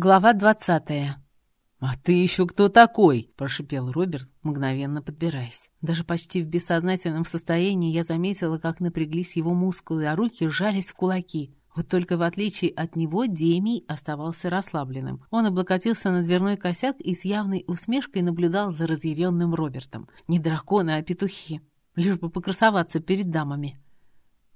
Глава двадцатая. «А ты еще кто такой?» – прошипел Роберт, мгновенно подбираясь. Даже почти в бессознательном состоянии я заметила, как напряглись его мускулы, а руки сжались в кулаки. Вот только в отличие от него Демий оставался расслабленным. Он облокотился на дверной косяк и с явной усмешкой наблюдал за разъяренным Робертом. Не драконы, а петухи. Лишь бы покрасоваться перед дамами.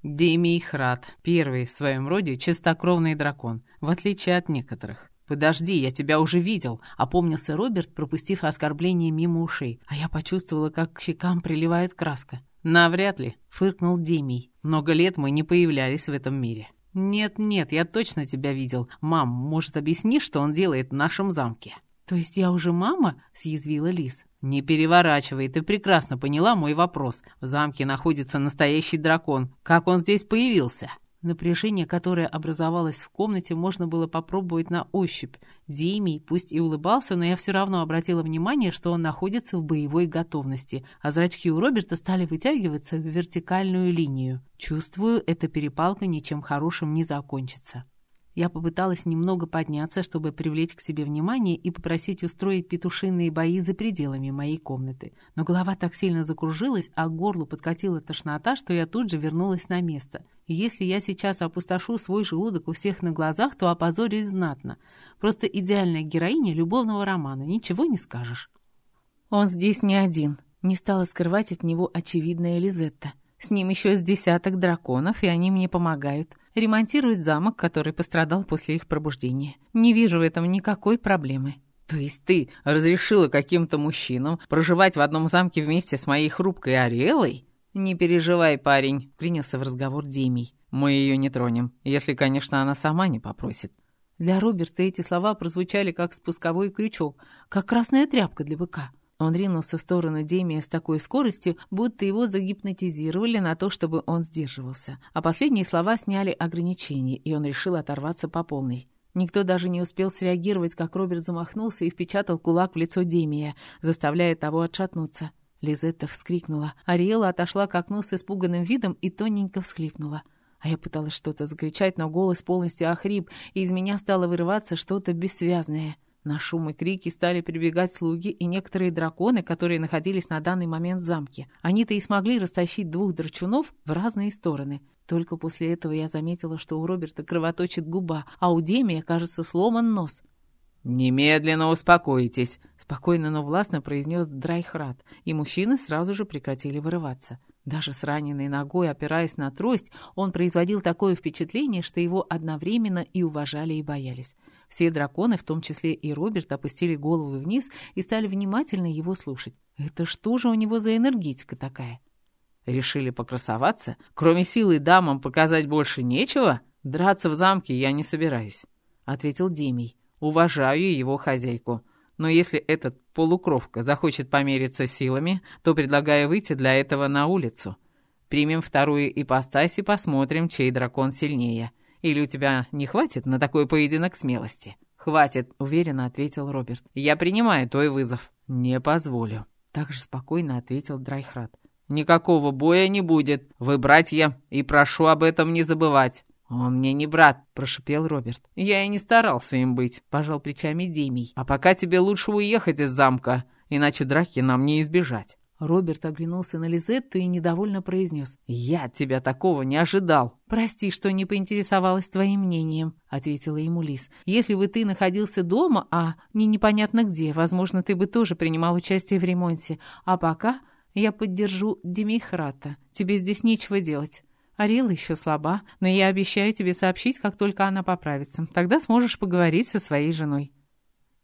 Демий Храд, первый в своем роде чистокровный дракон, в отличие от некоторых. «Подожди, я тебя уже видел», — опомнился Роберт, пропустив оскорбление мимо ушей, а я почувствовала, как к щекам приливает краска. «Навряд ли», — фыркнул Демий. «Много лет мы не появлялись в этом мире». «Нет-нет, я точно тебя видел. Мам, может, объясни, что он делает в нашем замке?» «То есть я уже мама?» — съязвила Лис. «Не переворачивай, ты прекрасно поняла мой вопрос. В замке находится настоящий дракон. Как он здесь появился?» Напряжение, которое образовалось в комнате, можно было попробовать на ощупь. Димий пусть и улыбался, но я все равно обратила внимание, что он находится в боевой готовности, а зрачки у Роберта стали вытягиваться в вертикальную линию. Чувствую, эта перепалка ничем хорошим не закончится. Я попыталась немного подняться, чтобы привлечь к себе внимание и попросить устроить петушиные бои за пределами моей комнаты. Но голова так сильно закружилась, а к горлу подкатила тошнота, что я тут же вернулась на место. И если я сейчас опустошу свой желудок у всех на глазах, то опозорюсь знатно. Просто идеальная героиня любовного романа, ничего не скажешь. Он здесь не один. Не стала скрывать от него очевидная Лизетта. С ним еще с десяток драконов, и они мне помогают. Ремонтируют замок, который пострадал после их пробуждения. Не вижу в этом никакой проблемы. То есть ты разрешила каким-то мужчинам проживать в одном замке вместе с моей хрупкой Ариэлой? Не переживай, парень, принялся в разговор Демий. Мы ее не тронем, если, конечно, она сама не попросит. Для Роберта эти слова прозвучали как спусковой крючок, как красная тряпка для быка. Он ринулся в сторону Демия с такой скоростью, будто его загипнотизировали на то, чтобы он сдерживался. А последние слова сняли ограничения, и он решил оторваться по полной. Никто даже не успел среагировать, как Роберт замахнулся и впечатал кулак в лицо Демия, заставляя того отшатнуться. Лизетта вскрикнула. Ариэла отошла к окну с испуганным видом и тоненько всхлипнула. А я пыталась что-то закричать, но голос полностью охрип, и из меня стало вырываться что-то бессвязное — на шум и крики стали прибегать слуги и некоторые драконы, которые находились на данный момент в замке. Они-то и смогли растащить двух драчунов в разные стороны. Только после этого я заметила, что у Роберта кровоточит губа, а у Демия, кажется, сломан нос. «Немедленно успокойтесь», — спокойно, но властно произнес Драйхрат, и мужчины сразу же прекратили вырываться. Даже с раненой ногой, опираясь на трость, он производил такое впечатление, что его одновременно и уважали, и боялись. Все драконы, в том числе и Роберт, опустили головы вниз и стали внимательно его слушать. Это что же у него за энергетика такая? Решили покрасоваться? Кроме силы дамам показать больше нечего? Драться в замке я не собираюсь, — ответил Демий. Уважаю его хозяйку. Но если этот полукровка захочет помериться силами, то предлагаю выйти для этого на улицу. Примем вторую ипостась и посмотрим, чей дракон сильнее. Или у тебя не хватит на такой поединок смелости?» «Хватит», — уверенно ответил Роберт. «Я принимаю твой вызов». «Не позволю», — также спокойно ответил Драйхрат. «Никакого боя не будет. Вы братья, и прошу об этом не забывать». «Он мне не брат», — прошипел Роберт. «Я и не старался им быть», — пожал плечами Демий. «А пока тебе лучше уехать из замка, иначе драки нам не избежать». Роберт оглянулся на Лизетту и недовольно произнес. «Я от тебя такого не ожидал». «Прости, что не поинтересовалась твоим мнением», — ответила ему Лиз. «Если бы ты находился дома, а не непонятно где, возможно, ты бы тоже принимал участие в ремонте. А пока я поддержу Демихрата. Тебе здесь нечего делать». Арила еще слаба, но я обещаю тебе сообщить, как только она поправится. Тогда сможешь поговорить со своей женой».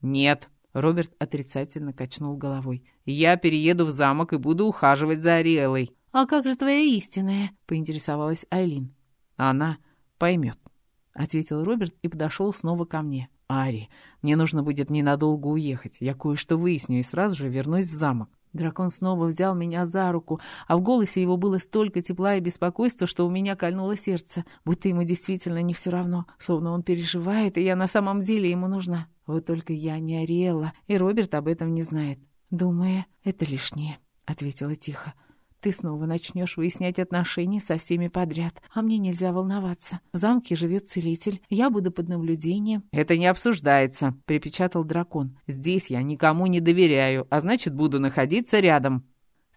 «Нет», — Роберт отрицательно качнул головой. «Я перееду в замок и буду ухаживать за Ариэлой». «А как же твоя истинная?» — поинтересовалась Айлин. «Она поймет», — ответил Роберт и подошел снова ко мне. «Ари, мне нужно будет ненадолго уехать. Я кое-что выясню и сразу же вернусь в замок». Дракон снова взял меня за руку, а в голосе его было столько тепла и беспокойства, что у меня кольнуло сердце, будто ему действительно не все равно, словно он переживает, и я на самом деле ему нужна. Вот только я не Ариэлла, и Роберт об этом не знает. «Думаю, это лишнее», — ответила тихо. Ты снова начнешь выяснять отношения со всеми подряд, а мне нельзя волноваться. В замке живет целитель, я буду под наблюдением». «Это не обсуждается», — припечатал дракон. «Здесь я никому не доверяю, а значит, буду находиться рядом».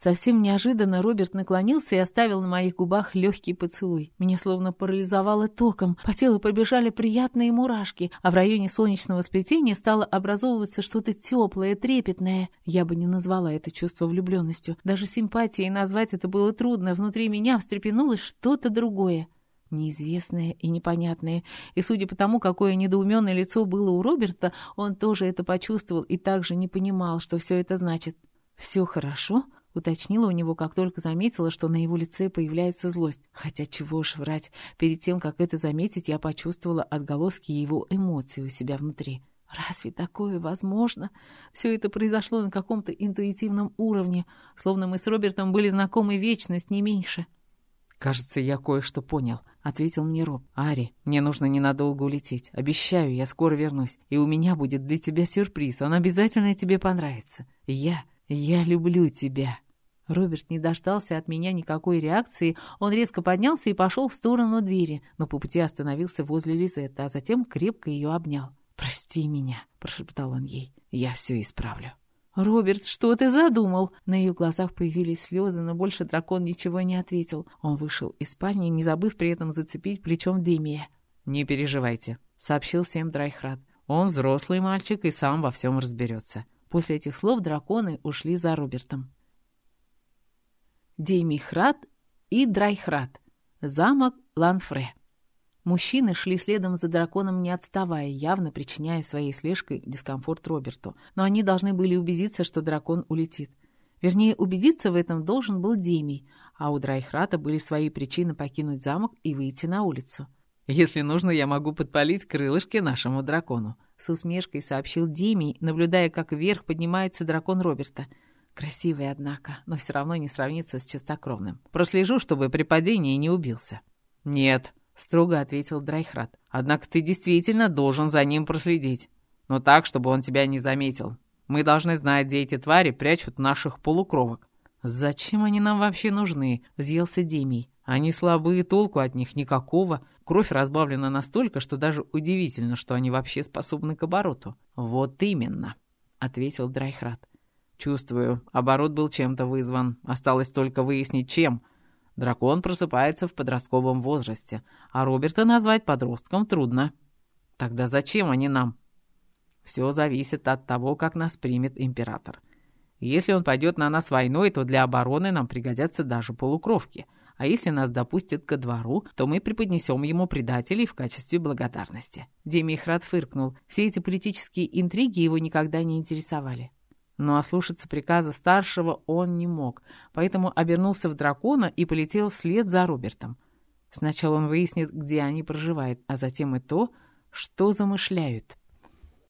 Совсем неожиданно Роберт наклонился и оставил на моих губах легкий поцелуй. Меня словно парализовало током, по телу побежали приятные мурашки, а в районе солнечного сплетения стало образовываться что-то теплое, трепетное. Я бы не назвала это чувство влюбленностью. Даже симпатией назвать это было трудно. Внутри меня встрепенулось что-то другое неизвестное и непонятное, и судя по тому, какое недоуменное лицо было у Роберта, он тоже это почувствовал и также не понимал, что все это значит. «Все хорошо?» Уточнила у него, как только заметила, что на его лице появляется злость. Хотя чего уж врать, перед тем, как это заметить, я почувствовала отголоски его эмоций у себя внутри. Разве такое возможно? Все это произошло на каком-то интуитивном уровне, словно мы с Робертом были знакомы вечность, не меньше. «Кажется, я кое-что понял», — ответил мне Роб. «Ари, мне нужно ненадолго улететь. Обещаю, я скоро вернусь, и у меня будет для тебя сюрприз. Он обязательно тебе понравится. Я «Я люблю тебя». Роберт не дождался от меня никакой реакции, он резко поднялся и пошел в сторону двери, но по пути остановился возле Лизетты, а затем крепко ее обнял. «Прости меня», — прошептал он ей, — «я все исправлю». «Роберт, что ты задумал?» На ее глазах появились слезы, но больше дракон ничего не ответил. Он вышел из спальни, не забыв при этом зацепить плечом Демия. «Не переживайте», — сообщил всем Драйхрад. «Он взрослый мальчик и сам во всем разберется. После этих слов драконы ушли за Робертом. Деймихрат и Драйхрат. Замок Ланфре. Мужчины шли следом за драконом, не отставая, явно причиняя своей слежкой дискомфорт Роберту. Но они должны были убедиться, что дракон улетит. Вернее, убедиться в этом должен был Демий, а у Драйхрата были свои причины покинуть замок и выйти на улицу. «Если нужно, я могу подпалить крылышки нашему дракону», с усмешкой сообщил Димий, наблюдая, как вверх поднимается дракон Роберта. Красивый, однако, но все равно не сравнится с чистокровным. Прослежу, чтобы при падении не убился. «Нет», — строго ответил Драйхрат. «Однако ты действительно должен за ним проследить. Но так, чтобы он тебя не заметил. Мы должны знать, где эти твари прячут наших полукровок». «Зачем они нам вообще нужны?» — взъелся Демий. «Они слабые, толку от них никакого. Кровь разбавлена настолько, что даже удивительно, что они вообще способны к обороту. «Вот именно», — ответил Драйхрат. «Чувствую, оборот был чем-то вызван. Осталось только выяснить, чем. Дракон просыпается в подростковом возрасте, а Роберта назвать подростком трудно. Тогда зачем они нам?» «Все зависит от того, как нас примет император. Если он пойдет на нас войной, то для обороны нам пригодятся даже полукровки». А если нас допустят ко двору, то мы преподнесем ему предателей в качестве благодарности». Демихрат фыркнул. Все эти политические интриги его никогда не интересовали. Но ослушаться приказа старшего он не мог, поэтому обернулся в дракона и полетел вслед за Робертом. Сначала он выяснит, где они проживают, а затем и то, что замышляют.